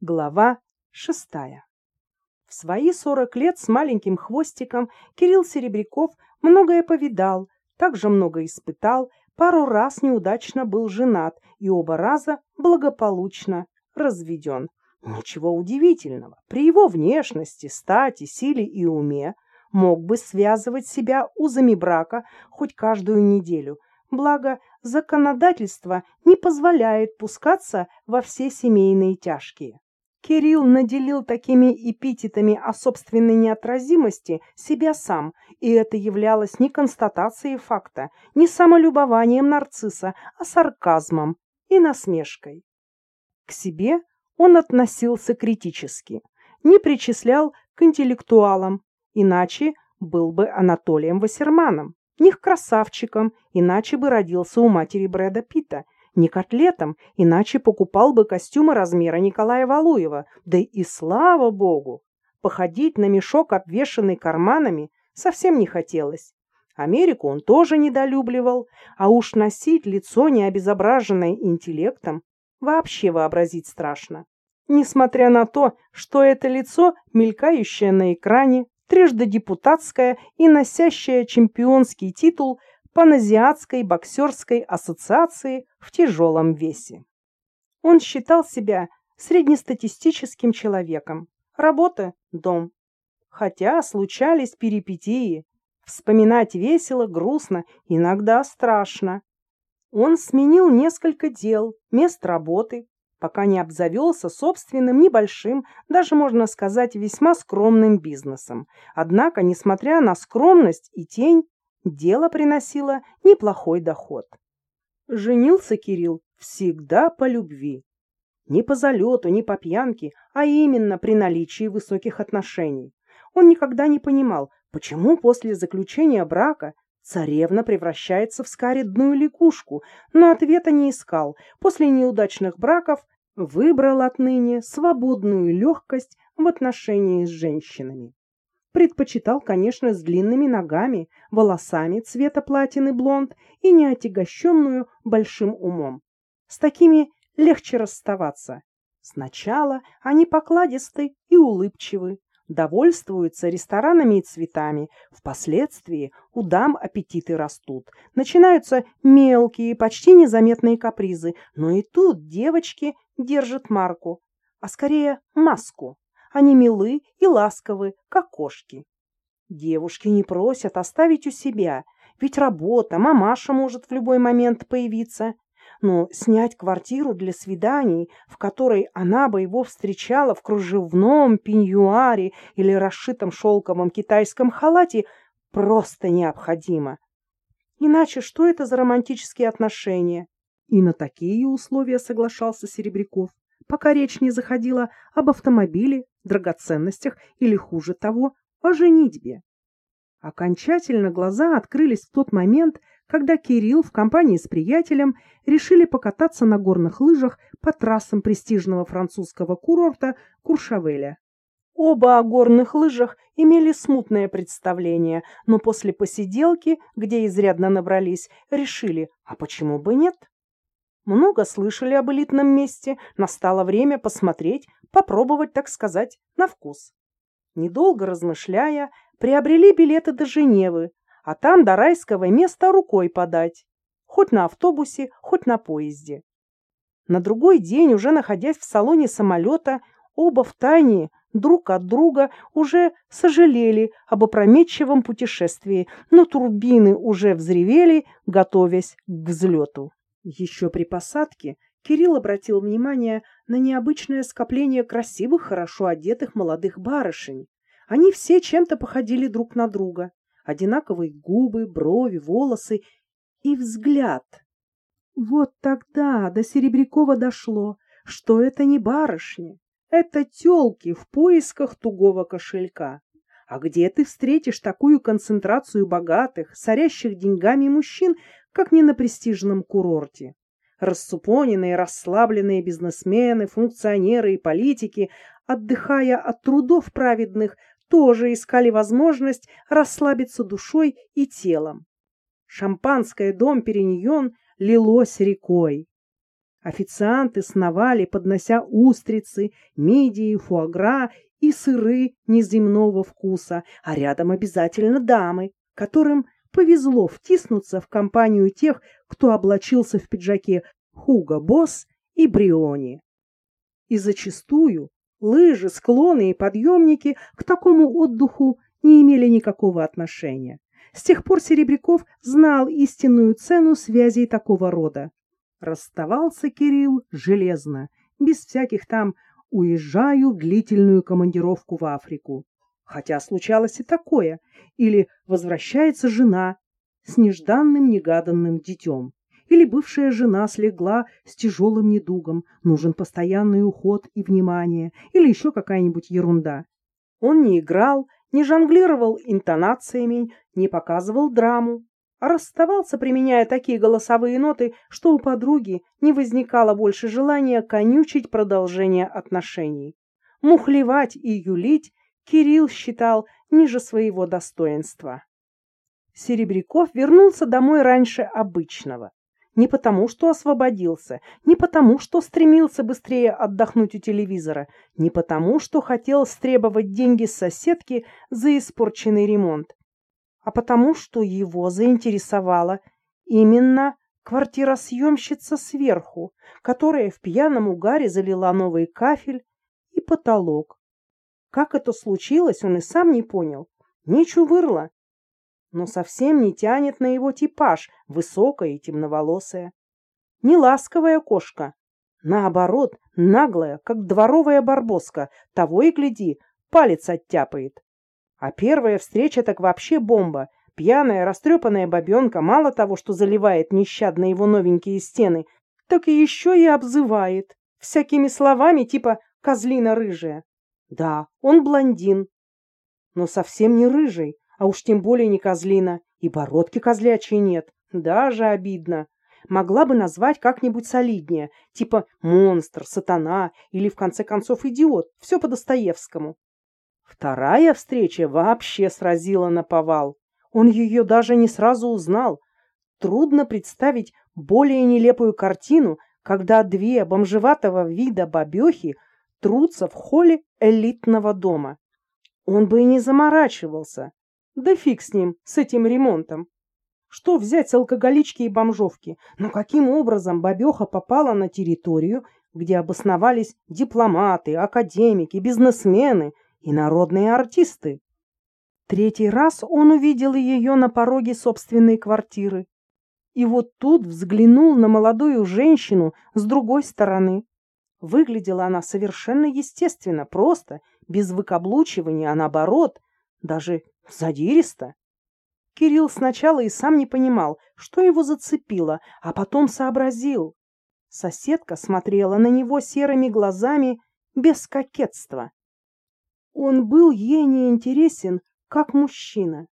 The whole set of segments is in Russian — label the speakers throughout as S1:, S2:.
S1: Глава шестая. В свои сорок лет с маленьким хвостиком Кирилл Серебряков многое повидал, также много испытал, пару раз неудачно был женат и оба раза благополучно разведен. Ничего удивительного, при его внешности, стати, силе и уме мог бы связывать себя узами брака хоть каждую неделю, благо законодательство не позволяет пускаться во все семейные тяжкие. Кирилл наделил такими эпитетами о собственной неотразимости себя сам, и это являлось не констатацией факта, не самолюбованием нарцисса, а сарказмом и насмешкой. К себе он относился критически, не причислял к интеллектуалам, иначе был бы Анатолием Вассерманом, не к красавчикам, иначе бы родился у матери Брэда Питта, не котлетом, иначе покупал бы костюмы размера Николая Валуева. Да и слава богу! Походить на мешок, обвешанный карманами, совсем не хотелось. Америку он тоже недолюбливал, а уж носить лицо, не обезображенное интеллектом, вообще вообразить страшно. Несмотря на то, что это лицо, мелькающее на экране, трижды депутатское и носящее чемпионский титул Паназиатской боксерской ассоциации в тяжелом весе. Он считал себя среднестатистическим человеком. Работа – дом. Хотя случались перипетии. Вспоминать весело, грустно, иногда страшно. Он сменил несколько дел, мест работы, пока не обзавелся собственным небольшим, даже можно сказать весьма скромным бизнесом. Однако, несмотря на скромность и тень, дело приносило неплохой доход. Женился Кирилл всегда по любви. Не по залету, не по пьянке, а именно при наличии высоких отношений. Он никогда не понимал, почему после заключения брака царевна превращается в скаредную лягушку, но ответа не искал. После неудачных браков выбрал отныне свободную легкость в отношении с женщинами. Предпочитал, конечно, с длинными ногами, волосами цвета платины блонд и неотягощенную большим умом. С такими легче расставаться. Сначала они покладисты и улыбчивы, довольствуются ресторанами и цветами. Впоследствии у дам аппетиты растут. Начинаются мелкие, почти незаметные капризы. Но и тут девочки держат марку, а скорее маску. Они милы и ласковы, как кошки. Девушки не просят оставить у себя, ведь работа, мамаша может в любой момент появиться. Но снять квартиру для свиданий, в которой она бы его встречала в кружевном пеньюаре или расшитом шелковом китайском халате, просто необходимо. Иначе что это за романтические отношения? И на такие условия соглашался Серебряков пока речь не заходила об автомобиле, драгоценностях или, хуже того, о женитьбе. Окончательно глаза открылись в тот момент, когда Кирилл в компании с приятелем решили покататься на горных лыжах по трассам престижного французского курорта Куршавеля. Оба о горных лыжах имели смутное представление, но после посиделки, где изрядно набрались, решили, а почему бы нет? Много слышали об элитном месте, настало время посмотреть, попробовать, так сказать, на вкус. Недолго размышляя, приобрели билеты до Женевы, а там до райского места рукой подать. Хоть на автобусе, хоть на поезде. На другой день, уже находясь в салоне самолета, оба втайне друг от друга уже сожалели об опрометчивом путешествии, но турбины уже взревели, готовясь к взлету. Еще при посадке Кирилл обратил внимание на необычное скопление красивых, хорошо одетых молодых барышень. Они все чем-то походили друг на друга. Одинаковые губы, брови, волосы и взгляд. Вот тогда до Серебрякова дошло, что это не барышни, это тёлки в поисках тугого кошелька. А где ты встретишь такую концентрацию богатых, сорящих деньгами мужчин, как не на престижном курорте? Рассупоненные, расслабленные бизнесмены, функционеры и политики, отдыхая от трудов праведных, тоже искали возможность расслабиться душой и телом. Шампанское дом Периньон лилось рекой. Официанты сновали, поднося устрицы, мидии, фуагра и сыры неземного вкуса, а рядом обязательно дамы, которым повезло втиснуться в компанию тех, кто облачился в пиджаке Хуго Босс и Бриони. И зачастую лыжи, склоны и подъемники к такому отдыху не имели никакого отношения. С тех пор Серебряков знал истинную цену связей такого рода. Расставался Кирилл железно, без всяких там «уезжаю в длительную командировку в Африку». Хотя случалось и такое, или возвращается жена с нежданным негаданным детем, или бывшая жена слегла с тяжелым недугом, нужен постоянный уход и внимание, или еще какая-нибудь ерунда. Он не играл, не жонглировал интонациями, не показывал драму, а расставался, применяя такие голосовые ноты, что у подруги не возникало больше желания конючить продолжение отношений. Мухлевать и юлить Кирилл считал ниже своего достоинства. Серебряков вернулся домой раньше обычного. Не потому, что освободился, не потому, что стремился быстрее отдохнуть у телевизора, не потому, что хотел стребовать деньги с соседки за испорченный ремонт, а потому, что его заинтересовала именно квартиросъемщица сверху, которая в пьяном угаре залила новый кафель и потолок. Как это случилось, он и сам не понял. Не чувырла, но совсем не тянет на его типаж, высокая и темноволосая. Не ласковая кошка, наоборот, наглая, как дворовая барбоска, того и гляди, палец оттяпает. А первая встреча так вообще бомба. Пьяная, растрепанная бабенка мало того, что заливает нещадно его новенькие стены, так и еще и обзывает. Всякими словами типа «козлина рыжая». Да, он блондин, но совсем не рыжий, а уж тем более не козлина, и бородки козлячьей нет. Даже обидно. Могла бы назвать как-нибудь солиднее, типа монстр, сатана или, в конце концов, идиот. Все по Достоевскому. Вторая встреча вообще сразила на повал. Он ее даже не сразу узнал. Трудно представить более нелепую картину, когда две бомжеватого вида бабехи трутся в холле элитного дома. Он бы и не заморачивался. Да фиг с ним, с этим ремонтом. Что взять с алкоголички и бомжовки? Но каким образом бабеха попала на территорию, где обосновались дипломаты, академики, бизнесмены и народные артисты? Третий раз он увидел ее на пороге собственной квартиры. И вот тут взглянул на молодую женщину с другой стороны. Выглядела она совершенно естественно, просто, без выкаблучивания, а наоборот, даже Задиристо? Кирилл сначала и сам не понимал, что его зацепило, а потом сообразил. Соседка смотрела на него серыми глазами без кокетства. Он был ей не интересен, как мужчина.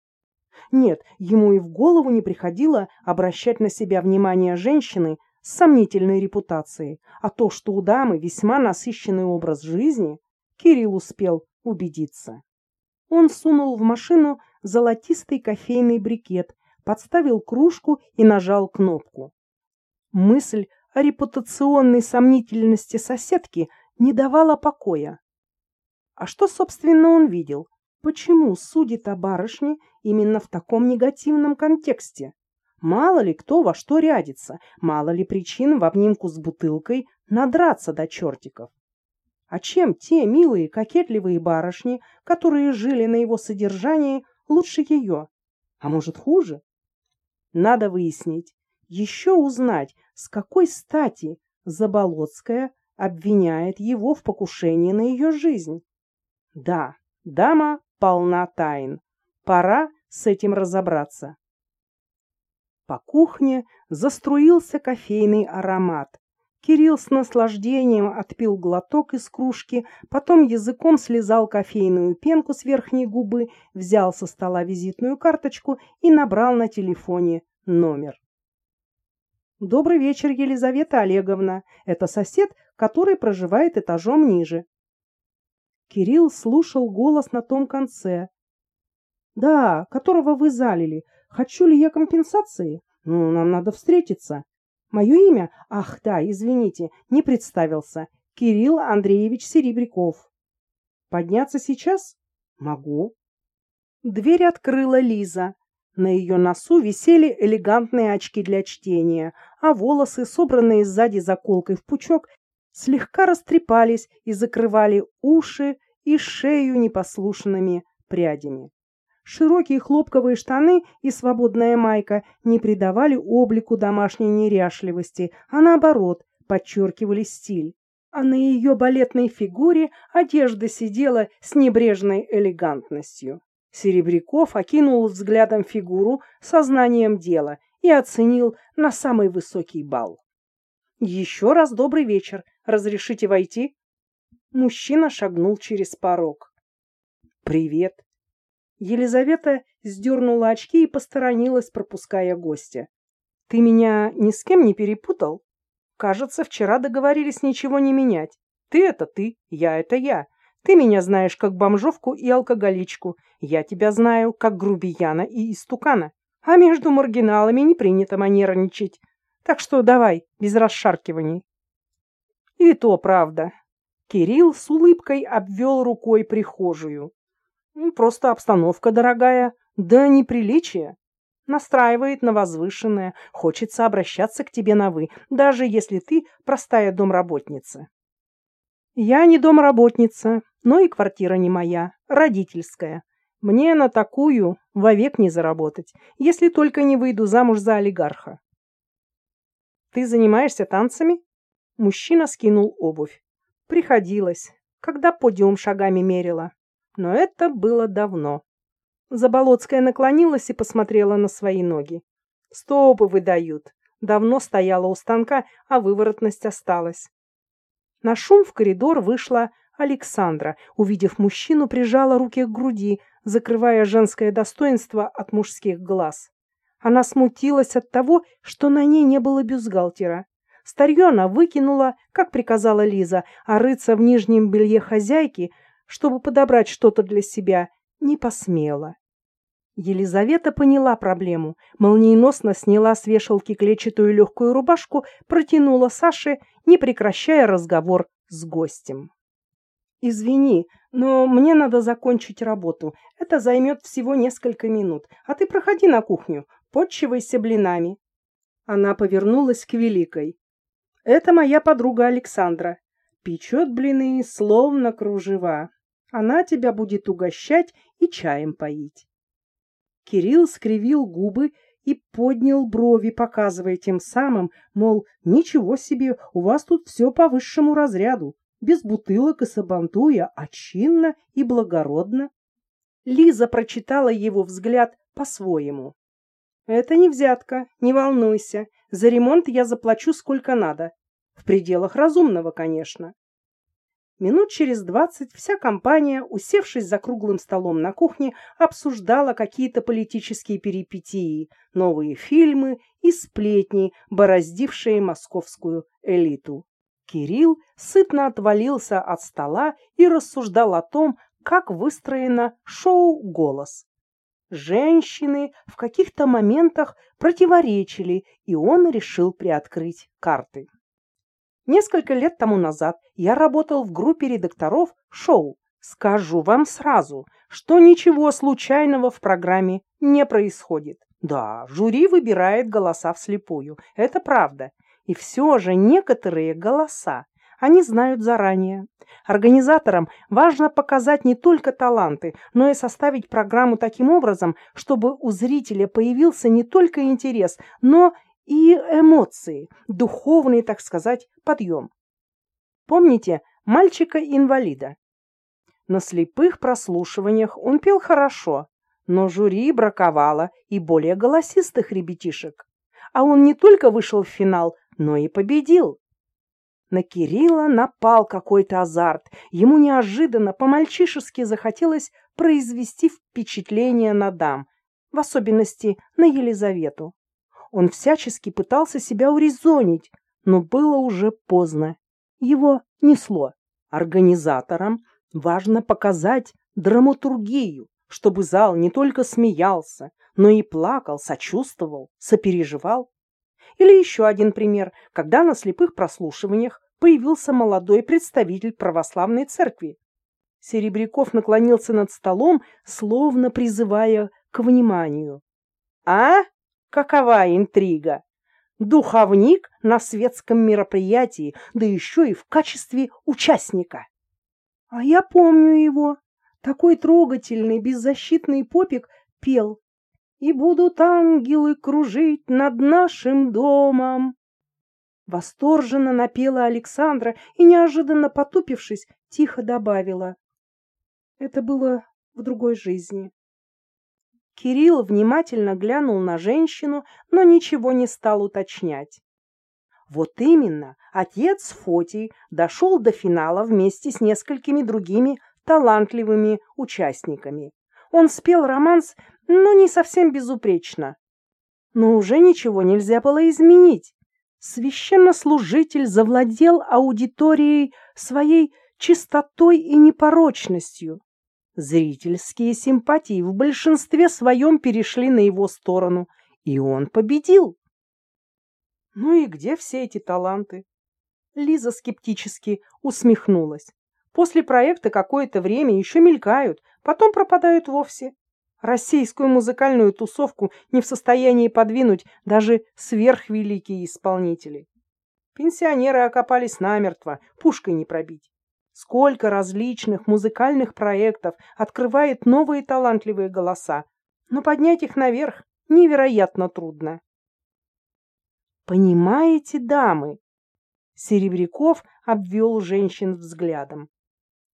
S1: Нет, ему и в голову не приходило обращать на себя внимание женщины с сомнительной репутацией, а то, что у дамы весьма насыщенный образ жизни, Кирилл успел убедиться. Он сунул в машину золотистый кофейный брикет, подставил кружку и нажал кнопку. Мысль о репутационной сомнительности соседки не давала покоя. А что, собственно, он видел? Почему судит о барышне именно в таком негативном контексте? Мало ли кто во что рядится, мало ли причин в обнимку с бутылкой надраться до чертиков. А чем те милые, кокетливые барышни, которые жили на его содержании, лучше ее? А может, хуже? Надо выяснить, еще узнать, с какой стати Заболоцкая обвиняет его в покушении на ее жизнь. Да, дама полна тайн. Пора с этим разобраться. По кухне заструился кофейный аромат. Кирилл с наслаждением отпил глоток из кружки, потом языком слезал кофейную пенку с верхней губы, взял со стола визитную карточку и набрал на телефоне номер. «Добрый вечер, Елизавета Олеговна. Это сосед, который проживает этажом ниже». Кирилл слушал голос на том конце. «Да, которого вы залили. Хочу ли я компенсации? Ну, нам надо встретиться». Мое имя? Ах, да, извините, не представился. Кирилл Андреевич Серебряков. Подняться сейчас? Могу. Дверь открыла Лиза. На ее носу висели элегантные очки для чтения, а волосы, собранные сзади заколкой в пучок, слегка растрепались и закрывали уши и шею непослушными прядями. Широкие хлопковые штаны и свободная майка не придавали облику домашней неряшливости, а наоборот, подчеркивали стиль. А на ее балетной фигуре одежда сидела с небрежной элегантностью. Серебряков окинул взглядом фигуру сознанием дела и оценил на самый высокий балл. «Еще раз добрый вечер. Разрешите войти?» Мужчина шагнул через порог. «Привет», Елизавета сдернула очки и посторонилась, пропуская гостя. «Ты меня ни с кем не перепутал? Кажется, вчера договорились ничего не менять. Ты — это ты, я — это я. Ты меня знаешь как бомжовку и алкоголичку. Я тебя знаю как грубияна и истукана. А между маргиналами не принято манерничать. Так что давай, без расшаркиваний». И то правда. Кирилл с улыбкой обвел рукой прихожую. Просто обстановка дорогая, да неприличие. Настраивает на возвышенное, хочется обращаться к тебе на «вы», даже если ты простая домработница. Я не домработница, но и квартира не моя, родительская. Мне на такую вовек не заработать, если только не выйду замуж за олигарха. Ты занимаешься танцами? Мужчина скинул обувь. Приходилось, когда подиум шагами мерила. Но это было давно. Заболоцкая наклонилась и посмотрела на свои ноги. Стопы выдают. Давно стояла у станка, а выворотность осталась. На шум в коридор вышла Александра. Увидев мужчину, прижала руки к груди, закрывая женское достоинство от мужских глаз. Она смутилась от того, что на ней не было бюстгальтера. Старье она выкинула, как приказала Лиза, а рыться в нижнем белье хозяйки – чтобы подобрать что-то для себя, не посмела. Елизавета поняла проблему, молниеносно сняла с вешалки клетчатую легкую рубашку, протянула Саше, не прекращая разговор с гостем. «Извини, но мне надо закончить работу. Это займет всего несколько минут. А ты проходи на кухню, подчивайся блинами». Она повернулась к Великой. «Это моя подруга Александра. Печет блины, словно кружева. Она тебя будет угощать и чаем поить. Кирилл скривил губы и поднял брови, показывая тем самым, мол, ничего себе, у вас тут все по высшему разряду, без бутылок и сабантуя, а чинно и благородно. Лиза прочитала его взгляд по-своему. «Это не взятка, не волнуйся. За ремонт я заплачу сколько надо. В пределах разумного, конечно. Минут через двадцать вся компания, усевшись за круглым столом на кухне, обсуждала какие-то политические перипетии, новые фильмы и сплетни, бороздившие московскую элиту. Кирилл сытно отвалился от стола и рассуждал о том, как выстроено шоу «Голос». Женщины в каких-то моментах противоречили, и он решил приоткрыть карты. Несколько лет тому назад я работал в группе редакторов шоу. Скажу вам сразу, что ничего случайного в программе не происходит. Да, жюри выбирает голоса вслепую, это правда. И все же некоторые голоса они знают заранее. Организаторам важно показать не только таланты, но и составить программу таким образом, чтобы у зрителя появился не только интерес, но и эмоции, духовный, так сказать, подъем. Помните мальчика-инвалида? На слепых прослушиваниях он пел хорошо, но жюри браковало и более голосистых ребятишек. А он не только вышел в финал, но и победил. На Кирилла напал какой-то азарт. Ему неожиданно, по-мальчишески захотелось произвести впечатление на дам, в особенности на Елизавету. Он всячески пытался себя урезонить, но было уже поздно. Его несло. Организаторам важно показать драматургию, чтобы зал не только смеялся, но и плакал, сочувствовал, сопереживал. Или еще один пример, когда на слепых прослушиваниях появился молодой представитель православной церкви. Серебряков наклонился над столом, словно призывая к вниманию. «А? Какова интрига? Духовник на светском мероприятии, да еще и в качестве участника!» «А я помню его. Такой трогательный, беззащитный попик пел. И будут ангелы кружить над нашим домом. Восторженно напела Александра и, неожиданно потупившись, тихо добавила. Это было в другой жизни. Кирилл внимательно глянул на женщину, но ничего не стал уточнять. Вот именно, отец Фотий дошел до финала вместе с несколькими другими талантливыми участниками. Он спел романс, но не совсем безупречно. Но уже ничего нельзя было изменить. Священнослужитель завладел аудиторией своей чистотой и непорочностью. Зрительские симпатии в большинстве своем перешли на его сторону, и он победил. Ну и где все эти таланты? Лиза скептически усмехнулась. После проекта какое-то время еще мелькают, потом пропадают вовсе. Российскую музыкальную тусовку не в состоянии подвинуть даже сверхвеликие исполнители. Пенсионеры окопались намертво, пушкой не пробить. Сколько различных музыкальных проектов открывает новые талантливые голоса, но поднять их наверх невероятно трудно. Понимаете, дамы? Серебряков обвел женщин взглядом.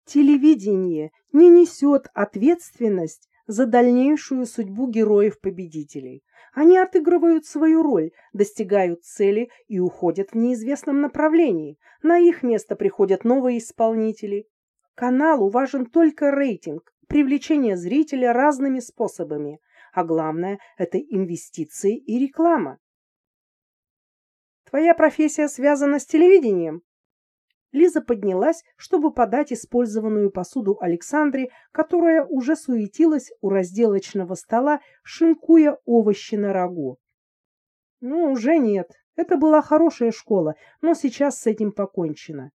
S1: Телевидение не несет ответственность за дальнейшую судьбу героев-победителей. Они отыгрывают свою роль, достигают цели и уходят в неизвестном направлении. На их место приходят новые исполнители. Каналу важен только рейтинг, привлечение зрителя разными способами. А главное – это инвестиции и реклама. Твоя профессия связана с телевидением? Лиза поднялась, чтобы подать использованную посуду Александре, которая уже суетилась у разделочного стола, шинкуя овощи на рагу. Ну, уже нет. Это была хорошая школа, но сейчас с этим покончено.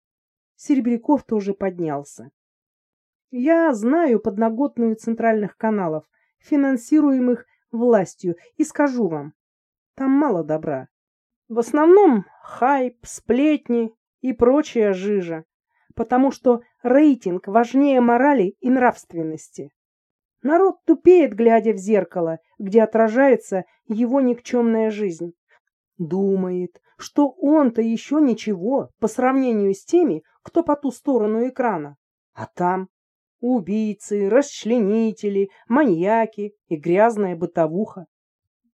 S1: Серебряков тоже поднялся. Я знаю подноготную центральных каналов, финансируемых властью, и скажу вам, там мало добра. В основном хайп, сплетни, и прочая жижа, потому что рейтинг важнее морали и нравственности. Народ тупеет, глядя в зеркало, где отражается его никчемная жизнь. Думает, что он-то еще ничего по сравнению с теми, кто по ту сторону экрана. А там убийцы, расчленители, маньяки и грязная бытовуха.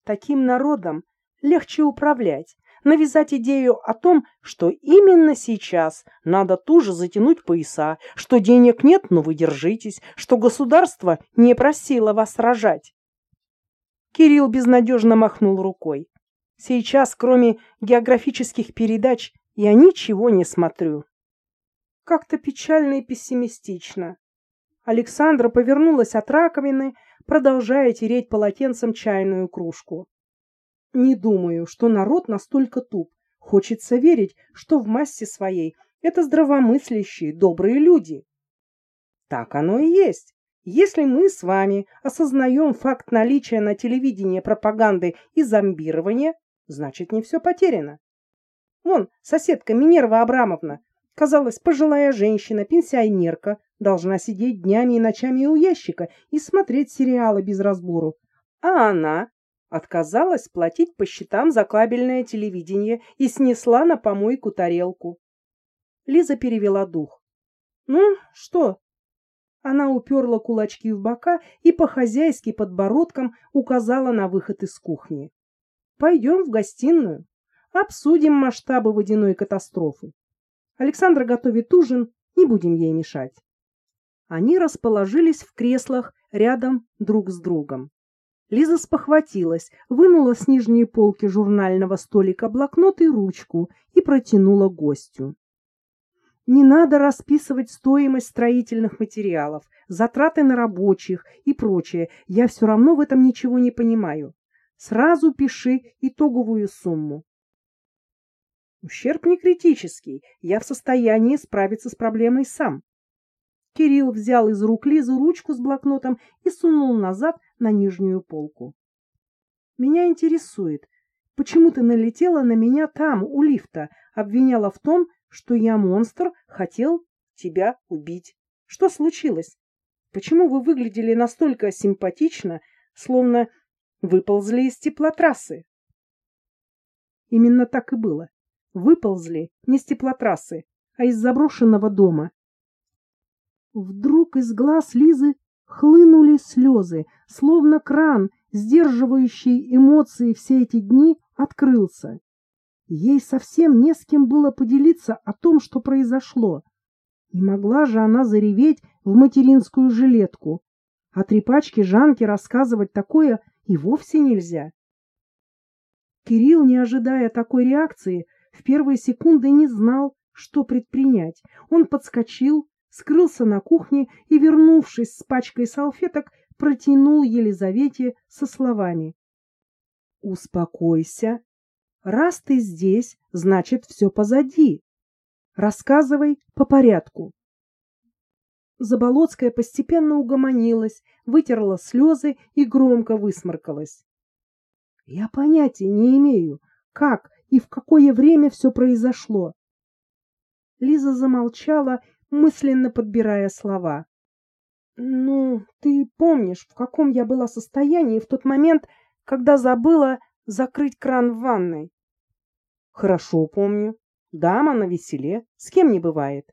S1: Таким народом легче управлять, навязать идею о том, что именно сейчас надо туже затянуть пояса, что денег нет, но вы держитесь, что государство не просило вас рожать. Кирилл безнадежно махнул рукой. Сейчас, кроме географических передач, я ничего не смотрю. Как-то печально и пессимистично. Александра повернулась от раковины, продолжая тереть полотенцем чайную кружку. Не думаю, что народ настолько туп. Хочется верить, что в массе своей это здравомыслящие, добрые люди. Так оно и есть. Если мы с вами осознаем факт наличия на телевидении пропаганды и зомбирования, значит, не все потеряно. Вон, соседка Минерва Абрамовна, казалось, пожилая женщина, пенсионерка, должна сидеть днями и ночами у ящика и смотреть сериалы без разбору. А она Отказалась платить по счетам за кабельное телевидение и снесла на помойку тарелку. Лиза перевела дух. «Ну, что?» Она уперла кулачки в бока и по-хозяйски подбородком указала на выход из кухни. «Пойдем в гостиную. Обсудим масштабы водяной катастрофы. Александра готовит ужин, не будем ей мешать». Они расположились в креслах рядом друг с другом. Лиза спохватилась, вынула с нижней полки журнального столика блокнот и ручку и протянула гостю. Не надо расписывать стоимость строительных материалов, затраты на рабочих и прочее. Я все равно в этом ничего не понимаю. Сразу пиши итоговую сумму. Ущерб не критический, я в состоянии справиться с проблемой сам. Кирилл взял из рук Лизы ручку с блокнотом и сунул назад на нижнюю полку. Меня интересует, почему ты налетела на меня там, у лифта, обвиняла в том, что я монстр, хотел тебя убить. Что случилось? Почему вы выглядели настолько симпатично, словно выползли из теплотрассы? Именно так и было. Выползли не с теплотрассы, а из заброшенного дома. Вдруг из глаз Лизы хлынули слезы, словно кран, сдерживающий эмоции все эти дни, открылся. Ей совсем не с кем было поделиться о том, что произошло. Не могла же она зареветь в материнскую жилетку. А трепачке Жанке рассказывать такое и вовсе нельзя. Кирилл, не ожидая такой реакции, в первые секунды не знал, что предпринять. Он подскочил, скрылся на кухне и, вернувшись с пачкой салфеток, протянул Елизавете со словами. «Успокойся. Раз ты здесь, значит, все позади. Рассказывай по порядку». Заболоцкая постепенно угомонилась, вытерла слезы и громко высморкалась. «Я понятия не имею, как и в какое время все произошло». Лиза замолчала мысленно подбирая слова. «Ну, ты помнишь, в каком я была состоянии в тот момент, когда забыла закрыть кран в ванной?» «Хорошо помню. Дама на веселе. С кем не бывает».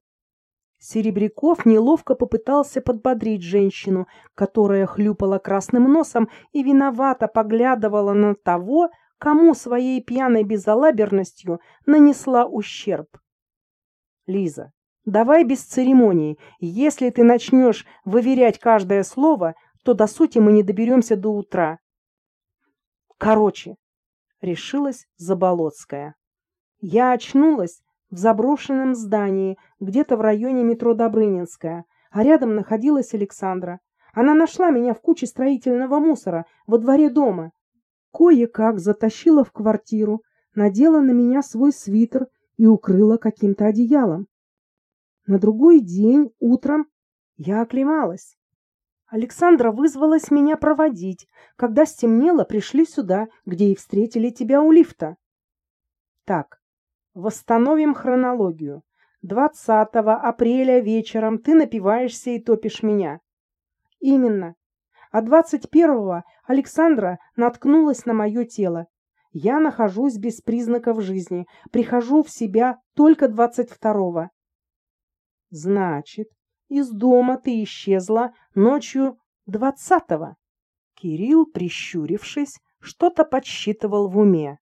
S1: Серебряков неловко попытался подбодрить женщину, которая хлюпала красным носом и виновато поглядывала на того, кому своей пьяной безалаберностью нанесла ущерб. «Лиза, Давай без церемоний. Если ты начнешь выверять каждое слово, то до сути мы не доберемся до утра. Короче, решилась Заболоцкая. Я очнулась в заброшенном здании, где-то в районе метро Добрынинская, а рядом находилась Александра. Она нашла меня в куче строительного мусора во дворе дома. Кое-как затащила в квартиру, надела на меня свой свитер и укрыла каким-то одеялом. На другой день утром я оклемалась. Александра вызвалась меня проводить. Когда стемнело, пришли сюда, где и встретили тебя у лифта. Так, восстановим хронологию. 20 апреля вечером ты напиваешься и топишь меня. Именно. А 21-го Александра наткнулась на мое тело. Я нахожусь без признаков жизни, прихожу в себя только 22-го. Значит, из дома ты исчезла ночью двадцатого. Кирилл, прищурившись, что-то подсчитывал в уме.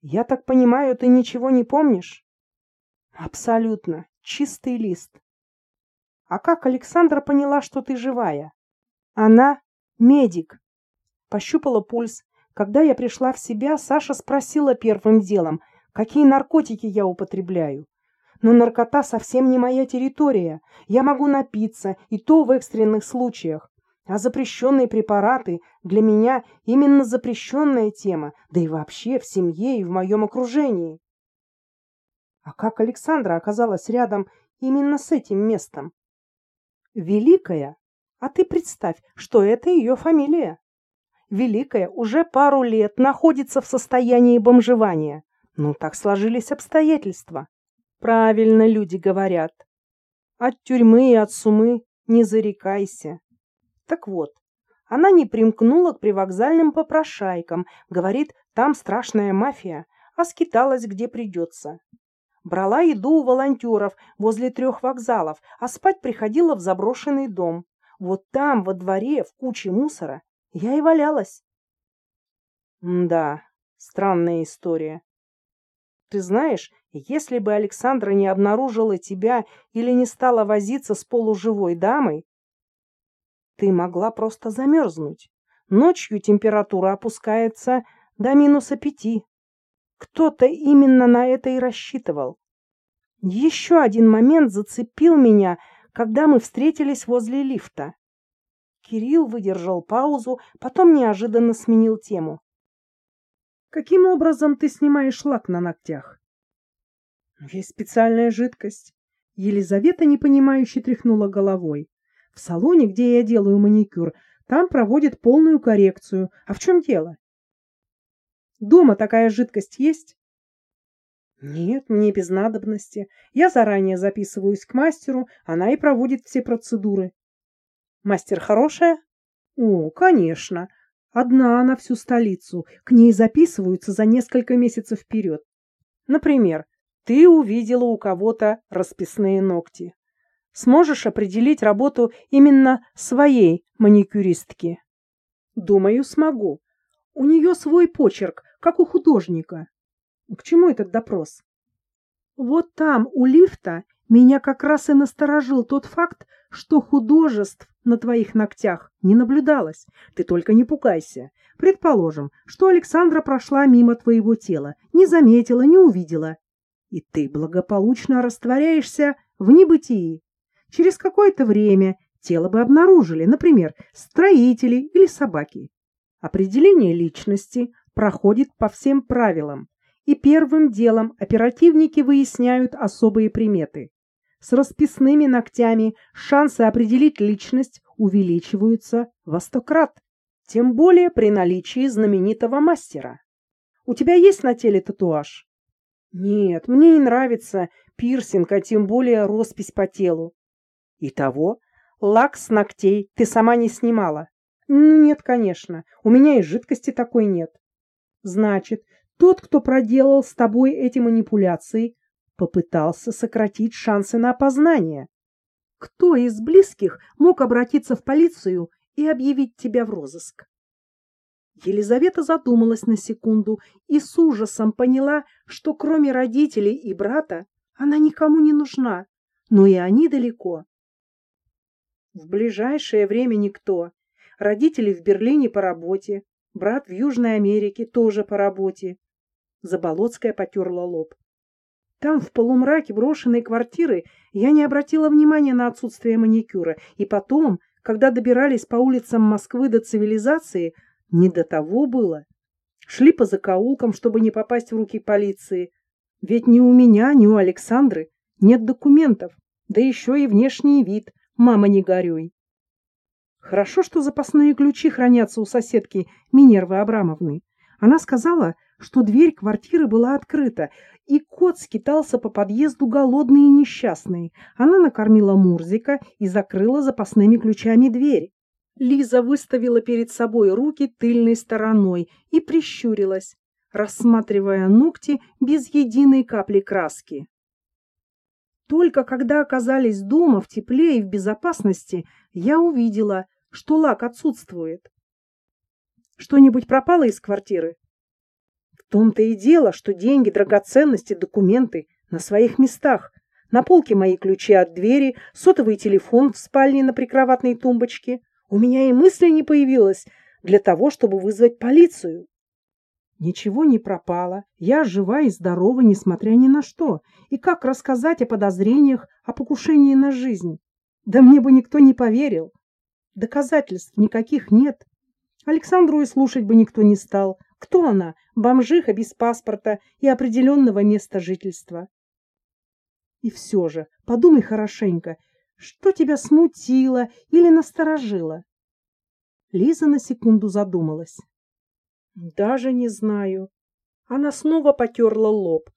S1: Я так понимаю, ты ничего не помнишь? Абсолютно. Чистый лист. А как Александра поняла, что ты живая? Она медик. Пощупала пульс. Когда я пришла в себя, Саша спросила первым делом, какие наркотики я употребляю. Но наркота совсем не моя территория. Я могу напиться, и то в экстренных случаях. А запрещенные препараты для меня именно запрещенная тема, да и вообще в семье и в моем окружении. А как Александра оказалась рядом именно с этим местом? Великая? А ты представь, что это ее фамилия. Великая уже пару лет находится в состоянии бомжевания. Ну, так сложились обстоятельства. Правильно люди говорят. От тюрьмы и от сумы не зарекайся. Так вот, она не примкнула к привокзальным попрошайкам, говорит, там страшная мафия, а скиталась где придется. Брала еду у волонтеров возле трех вокзалов, а спать приходила в заброшенный дом. Вот там, во дворе, в куче мусора, я и валялась. М да, странная история. Ты знаешь, если бы Александра не обнаружила тебя или не стала возиться с полуживой дамой, ты могла просто замерзнуть. Ночью температура опускается до минуса пяти. Кто-то именно на это и рассчитывал. Еще один момент зацепил меня, когда мы встретились возле лифта. Кирилл выдержал паузу, потом неожиданно сменил тему. Каким образом ты снимаешь лак на ногтях? Есть специальная жидкость. Елизавета непонимающе тряхнула головой. В салоне, где я делаю маникюр, там проводят полную коррекцию. А в чем дело? Дома такая жидкость есть? Нет, мне без надобности. Я заранее записываюсь к мастеру, она и проводит все процедуры. Мастер хорошая? О, конечно. Одна на всю столицу. К ней записываются за несколько месяцев вперед. Например, ты увидела у кого-то расписные ногти. Сможешь определить работу именно своей маникюристки? Думаю, смогу. У нее свой почерк, как у художника. К чему этот допрос? Вот там, у лифта, меня как раз и насторожил тот факт, что художеств на твоих ногтях не наблюдалось. Ты только не пугайся. Предположим, что Александра прошла мимо твоего тела, не заметила, не увидела. И ты благополучно растворяешься в небытии. Через какое-то время тело бы обнаружили, например, строители или собаки. Определение личности проходит по всем правилам, и первым делом оперативники выясняют особые приметы. С расписными ногтями шансы определить личность увеличиваются во сто крат, тем более при наличии знаменитого мастера. У тебя есть на теле татуаж? Нет, мне не нравится пирсинг, а тем более роспись по телу. Итого, лак с ногтей ты сама не снимала? Нет, конечно. У меня и жидкости такой нет. Значит, тот, кто проделал с тобой эти манипуляции, попытался сократить шансы на опознание. Кто из близких мог обратиться в полицию и объявить тебя в розыск? Елизавета задумалась на секунду и с ужасом поняла, что кроме родителей и брата она никому не нужна, но и они далеко. В ближайшее время никто. Родители в Берлине по работе, брат в Южной Америке тоже по работе. Заболоцкая потерла лоб. Там, в полумраке брошенной квартиры, я не обратила внимания на отсутствие маникюра. И потом, когда добирались по улицам Москвы до цивилизации, не до того было. Шли по закоулкам, чтобы не попасть в руки полиции. Ведь ни у меня, ни у Александры нет документов, да еще и внешний вид. Мама, не горюй. Хорошо, что запасные ключи хранятся у соседки Минервы Абрамовны. Она сказала, что дверь квартиры была открыта, и кот скитался по подъезду голодный и несчастный. Она накормила Мурзика и закрыла запасными ключами дверь. Лиза выставила перед собой руки тыльной стороной и прищурилась, рассматривая ногти без единой капли краски. Только когда оказались дома в тепле и в безопасности, я увидела, что лак отсутствует. Что-нибудь пропало из квартиры? В том-то и дело, что деньги, драгоценности, документы на своих местах. На полке мои ключи от двери, сотовый телефон в спальне на прикроватной тумбочке. У меня и мысли не появилось для того, чтобы вызвать полицию. Ничего не пропало. Я жива и здорова, несмотря ни на что. И как рассказать о подозрениях, о покушении на жизнь? Да мне бы никто не поверил. Доказательств никаких нет. Александру и слушать бы никто не стал. Кто она? Бомжиха без паспорта и определенного места жительства. И все же, подумай хорошенько, что тебя смутило или насторожило? Лиза на секунду задумалась. Даже не знаю. Она снова потерла лоб.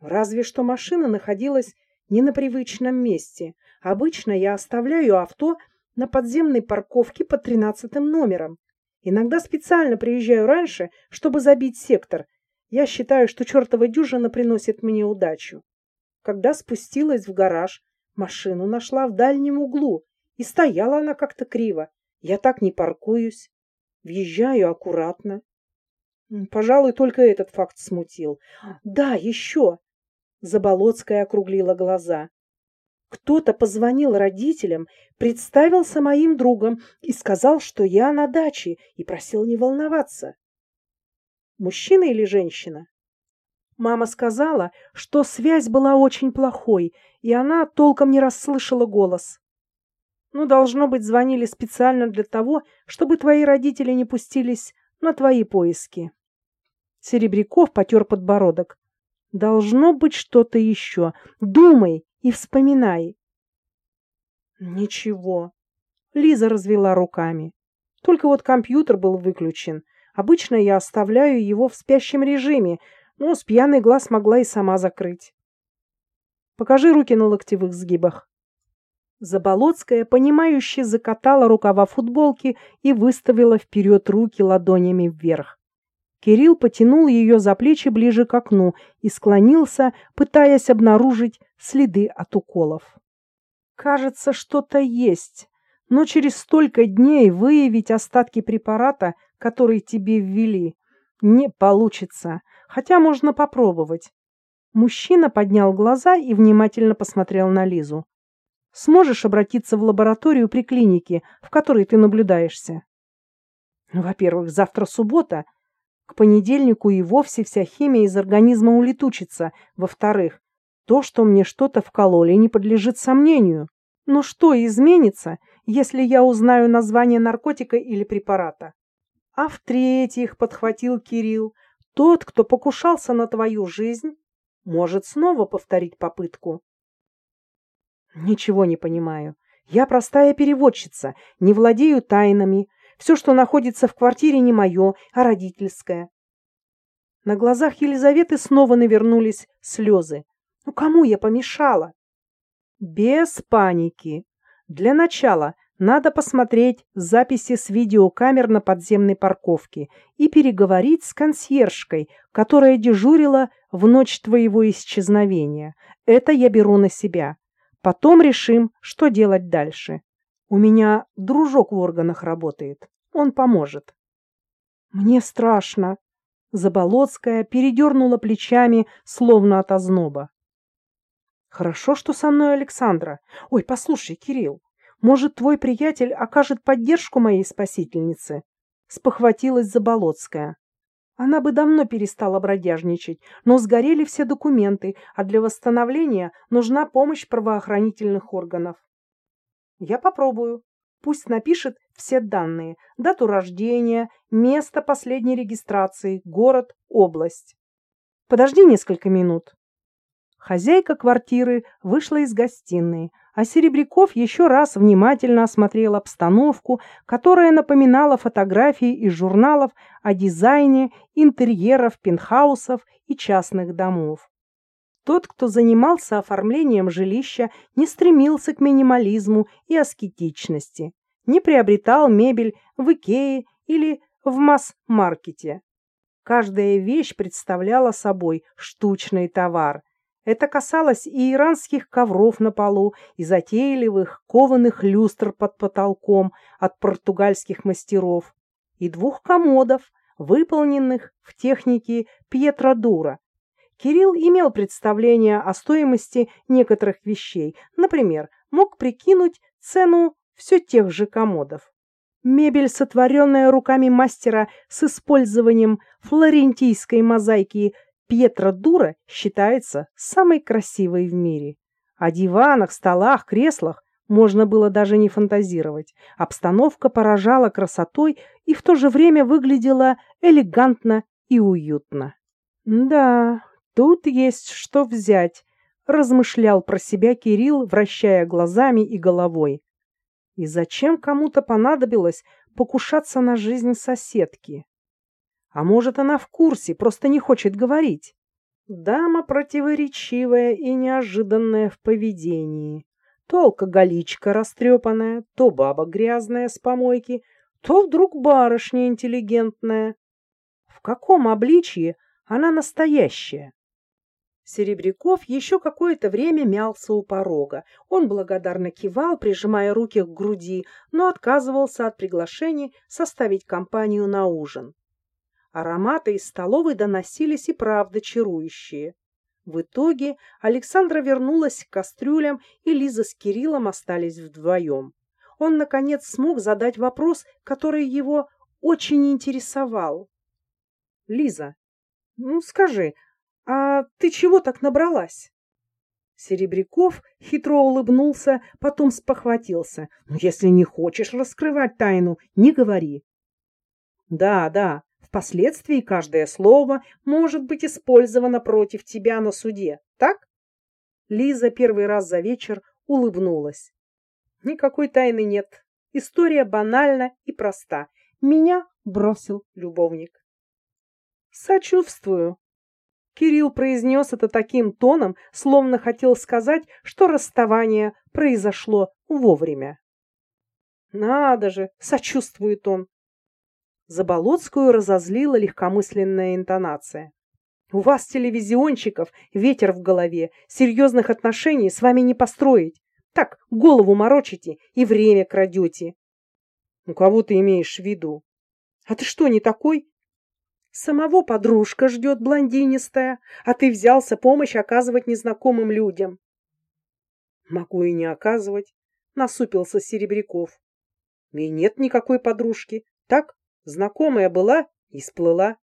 S1: Разве что машина находилась не на привычном месте. Обычно я оставляю авто на подземной парковке под тринадцатым номером. Иногда специально приезжаю раньше, чтобы забить сектор. Я считаю, что чертова дюжина приносит мне удачу. Когда спустилась в гараж, машину нашла в дальнем углу, и стояла она как-то криво. Я так не паркуюсь. Въезжаю аккуратно. Пожалуй, только этот факт смутил. Да, еще. Заболоцкая округлила глаза. Кто-то позвонил родителям, представился моим другом и сказал, что я на даче, и просил не волноваться. Мужчина или женщина? Мама сказала, что связь была очень плохой, и она толком не расслышала голос. Ну, должно быть, звонили специально для того, чтобы твои родители не пустились на твои поиски. Серебряков потер подбородок. Должно быть что-то еще. Думай и вспоминай. Ничего. Лиза развела руками. Только вот компьютер был выключен. Обычно я оставляю его в спящем режиме, но с пьяный глаз могла и сама закрыть. Покажи руки на локтевых сгибах. Заболоцкая, понимающе закатала рукава футболки и выставила вперед руки ладонями вверх. Кирилл потянул ее за плечи ближе к окну и склонился, пытаясь обнаружить следы от уколов. Кажется, что-то есть, но через столько дней выявить остатки препарата, который тебе ввели, не получится, хотя можно попробовать. Мужчина поднял глаза и внимательно посмотрел на Лизу. Сможешь обратиться в лабораторию при клинике, в которой ты наблюдаешься? Во-первых, завтра суббота. К понедельнику и вовсе вся химия из организма улетучится. Во-вторых, то, что мне что-то вкололи, не подлежит сомнению. Но что изменится, если я узнаю название наркотика или препарата? А в-третьих, подхватил Кирилл, тот, кто покушался на твою жизнь, может снова повторить попытку. Ничего не понимаю. Я простая переводчица, не владею тайнами. Все, что находится в квартире, не мое, а родительское. На глазах Елизаветы снова навернулись слезы. Ну кому я помешала? Без паники. Для начала надо посмотреть записи с видеокамер на подземной парковке и переговорить с консьержкой, которая дежурила в ночь твоего исчезновения. Это я беру на себя. Потом решим, что делать дальше. У меня дружок в органах работает. Он поможет. Мне страшно. Заболоцкая передернула плечами, словно от озноба. Хорошо, что со мной Александра. Ой, послушай, Кирилл, может, твой приятель окажет поддержку моей спасительнице? Спохватилась Заболоцкая. Она бы давно перестала бродяжничать, но сгорели все документы, а для восстановления нужна помощь правоохранительных органов. Я попробую. Пусть напишет все данные: дату рождения, место последней регистрации, город, область. Подожди несколько минут. Хозяйка квартиры вышла из гостиной, а Серебряков еще раз внимательно осмотрел обстановку, которая напоминала фотографии из журналов о дизайне интерьеров пентхаусов и частных домов. Тот, кто занимался оформлением жилища, не стремился к минимализму и аскетичности, не приобретал мебель в Икее или в масс-маркете. Каждая вещь представляла собой штучный товар, это касалось и иранских ковров на полу, и затейливых кованых люстр под потолком от португальских мастеров, и двух комодов, выполненных в технике Пьетро Дура. Кирилл имел представление о стоимости некоторых вещей, например, мог прикинуть цену все тех же комодов. Мебель, сотворенная руками мастера с использованием флорентийской мозаики Пьетро Дура считается самой красивой в мире. О диванах, столах, креслах можно было даже не фантазировать. Обстановка поражала красотой и в то же время выглядела элегантно и уютно. Да, тут есть что взять, размышлял про себя Кирилл, вращая глазами и головой. И зачем кому-то понадобилось покушаться на жизнь соседки? А может, она в курсе, просто не хочет говорить. Дама противоречивая и неожиданная в поведении. То алкоголичка растрепанная, то баба грязная с помойки, то вдруг барышня интеллигентная. В каком обличье она настоящая? Серебряков еще какое-то время мялся у порога. Он благодарно кивал, прижимая руки к груди, но отказывался от приглашений составить компанию на ужин. Ароматы из столовой доносились и правда чарующие. В итоге Александра вернулась к кастрюлям, и Лиза с Кириллом остались вдвоем. Он, наконец, смог задать вопрос, который его очень интересовал. — Лиза, ну скажи, а ты чего так набралась? Серебряков хитро улыбнулся, потом спохватился. — Ну, если не хочешь раскрывать тайну, не говори. — Да, да, Впоследствии каждое слово может быть использовано против тебя на суде, так? Лиза первый раз за вечер улыбнулась. Никакой тайны нет. История банальна и проста. Меня бросил любовник. Сочувствую. Кирилл произнес это таким тоном, словно хотел сказать, что расставание произошло вовремя. Надо же, сочувствует он. Заболоцкую разозлила легкомысленная интонация. У вас, телевизионщиков, ветер в голове, серьезных отношений с вами не построить. Так, голову морочите и время крадете. У кого ты имеешь в виду? А ты что, не такой? Самого подружка ждет блондинистая, а ты взялся помощь оказывать незнакомым людям. Могу и не оказывать, насупился Серебряков. И нет никакой подружки. Так, знакомая была и сплыла.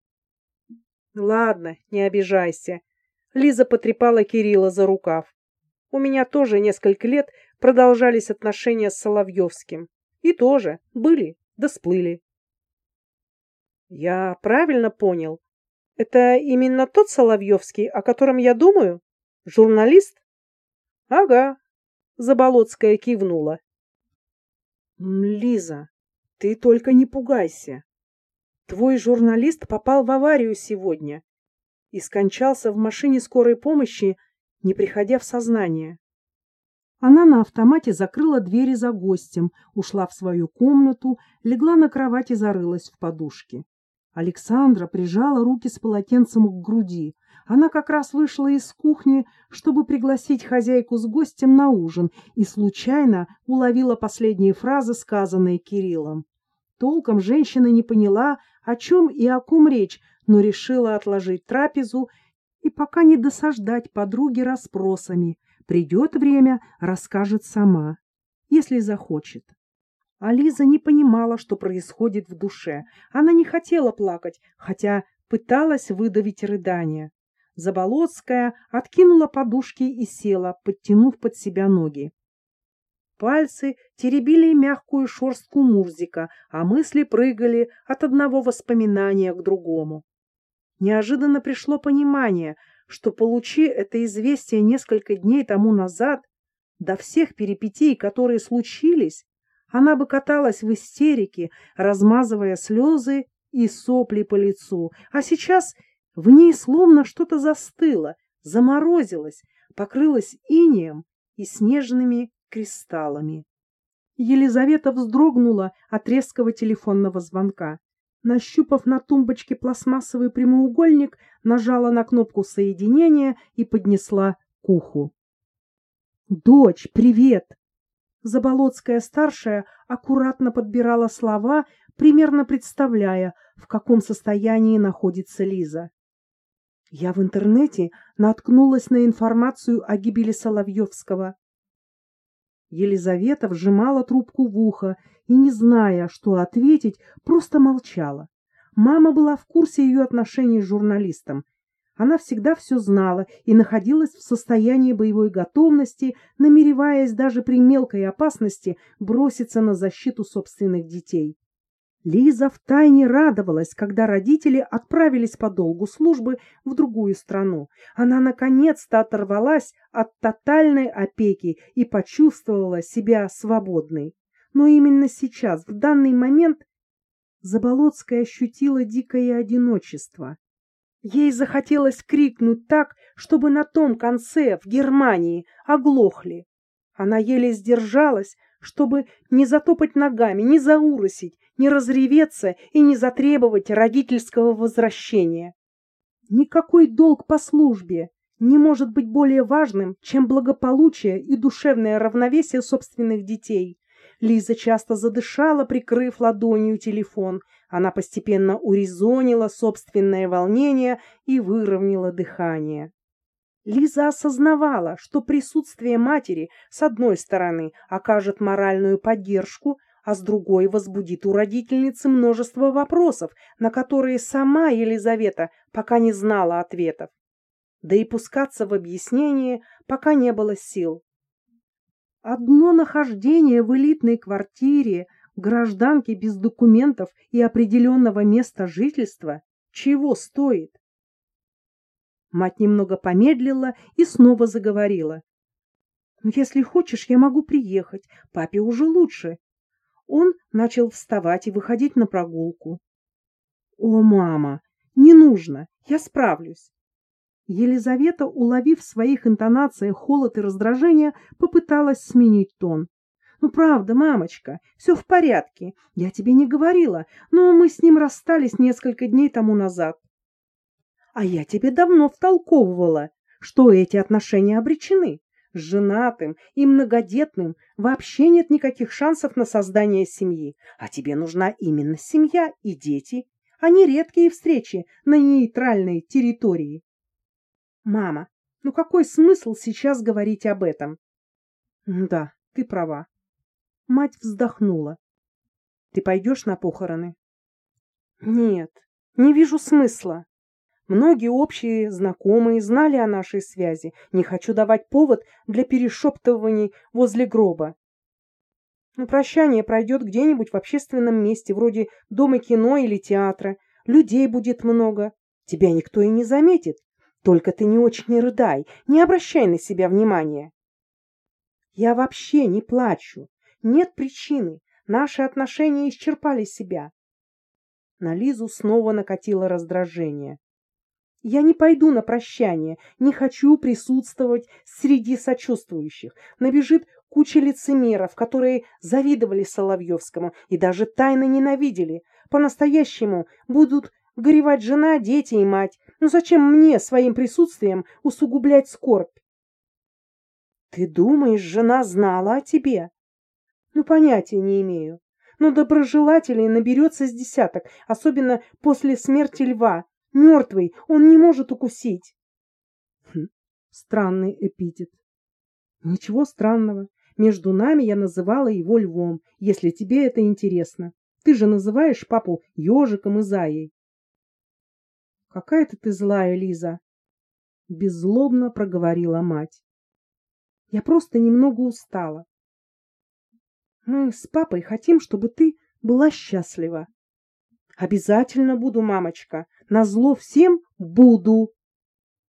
S1: Ладно, не обижайся. Лиза потрепала Кирилла за рукав. У меня тоже несколько лет продолжались отношения с Соловьевским. И тоже были, да сплыли. Я правильно понял? Это именно тот Соловьевский, о котором я думаю? Журналист? Ага. Заболоцкая кивнула. Лиза, ты только не пугайся. Твой журналист попал в аварию сегодня и скончался в машине скорой помощи, не приходя в сознание. Она на автомате закрыла двери за гостем, ушла в свою комнату, легла на кровать и зарылась в подушки. Александра прижала руки с полотенцем к груди. Она как раз вышла из кухни, чтобы пригласить хозяйку с гостем на ужин, и случайно уловила последние фразы, сказанные Кириллом. Толком женщина не поняла, о чем и о ком речь, но решила отложить трапезу и пока не досаждать подруге расспросами. Придет время, расскажет сама, если захочет. А Лиза не понимала, что происходит в душе. Она не хотела плакать, хотя пыталась выдавить рыдание. Заболоцкая откинула подушки и села, подтянув под себя ноги. Пальцы теребили мягкую шерстку Мурзика, а мысли прыгали от одного воспоминания к другому. Неожиданно пришло понимание, что, получи это известие несколько дней тому назад, до всех перипетий, которые случились, она бы каталась в истерике, размазывая слезы и сопли по лицу. А сейчас в ней словно что-то застыло, заморозилось, покрылось инеем и снежными кристаллами. Елизавета вздрогнула от резкого телефонного звонка. Нащупав на тумбочке пластмассовый прямоугольник, нажала на кнопку соединения и поднесла к уху. «Дочь, привет!» Заболоцкая-старшая аккуратно подбирала слова, примерно представляя, в каком состоянии находится Лиза. Я в интернете наткнулась на информацию о гибели Соловьевского. Елизавета вжимала трубку в ухо и, не зная, что ответить, просто молчала. Мама была в курсе ее отношений с журналистом, она всегда все знала и находилась в состоянии боевой готовности, намереваясь даже при мелкой опасности броситься на защиту собственных детей. Лиза втайне радовалась, когда родители отправились по долгу службы в другую страну. Она наконец-то оторвалась от тотальной опеки и почувствовала себя свободной. Но именно сейчас, в данный момент, Заболоцкая ощутила дикое одиночество. Ей захотелось крикнуть так, чтобы на том конце, в Германии, оглохли. Она еле сдержалась, чтобы не затопать ногами, не зауросить, не разреветься и не затребовать родительского возвращения. Никакой долг по службе не может быть более важным, чем благополучие и душевное равновесие собственных детей. Лиза часто задышала, прикрыв ладонью телефон. Она постепенно урезонила собственное волнение и выровняла дыхание. Лиза осознавала, что присутствие матери с одной стороны окажет моральную поддержку, а с другой возбудит у родительницы множество вопросов, на которые сама Елизавета пока не знала ответов. Да и пускаться в объяснение пока не было сил. Одно нахождение в элитной квартире, гражданки без документов и определенного места жительства чего стоит? Мать немного помедлила и снова заговорила. «Ну, если хочешь, я могу приехать. Папе уже лучше». Он начал вставать и выходить на прогулку. «О, мама, не нужно, я справлюсь». Елизавета, уловив в своих интонациях холод и раздражение, попыталась сменить тон. «Ну, правда, мамочка, все в порядке. Я тебе не говорила, но мы с ним расстались несколько дней тому назад». «А я тебе давно втолковывала, что эти отношения обречены. С женатым и многодетным вообще нет никаких шансов на создание семьи, а тебе нужна именно семья и дети, а не редкие встречи на нейтральной территории». «Мама, ну какой смысл сейчас говорить об этом?» «Да, ты права. Мать вздохнула. Ты пойдешь на похороны? Нет, не вижу смысла. Многие общие знакомые знали о нашей связи. Не хочу давать повод для перешептываний возле гроба. Но прощание пройдет где-нибудь в общественном месте, вроде дома кино или театра. Людей будет много. Тебя никто и не заметит. Только ты не очень рыдай, не обращай на себя внимания. Я вообще не плачу. Нет причины. Наши отношения исчерпали себя. На Лизу снова накатило раздражение. Я не пойду на прощание, не хочу присутствовать среди сочувствующих. Набежит куча лицемеров, которые завидовали Соловьевскому и даже тайно ненавидели. По-настоящему будут горевать жена, дети и мать. Ну зачем мне своим присутствием усугублять скорбь? Ты думаешь, жена знала о тебе? Ну, понятия не имею. Но доброжелателей наберется с десяток, особенно после смерти льва. Мертвый, он не может укусить. Хм, странный эпитет. Ничего странного. Между нами я называла его львом, если тебе это интересно. Ты же называешь папу ежиком и заей. Какая-то ты злая, Лиза. Беззлобно проговорила мать. Я просто немного устала. Мы с папой хотим, чтобы ты была счастлива. Обязательно буду, мамочка. Назло всем буду.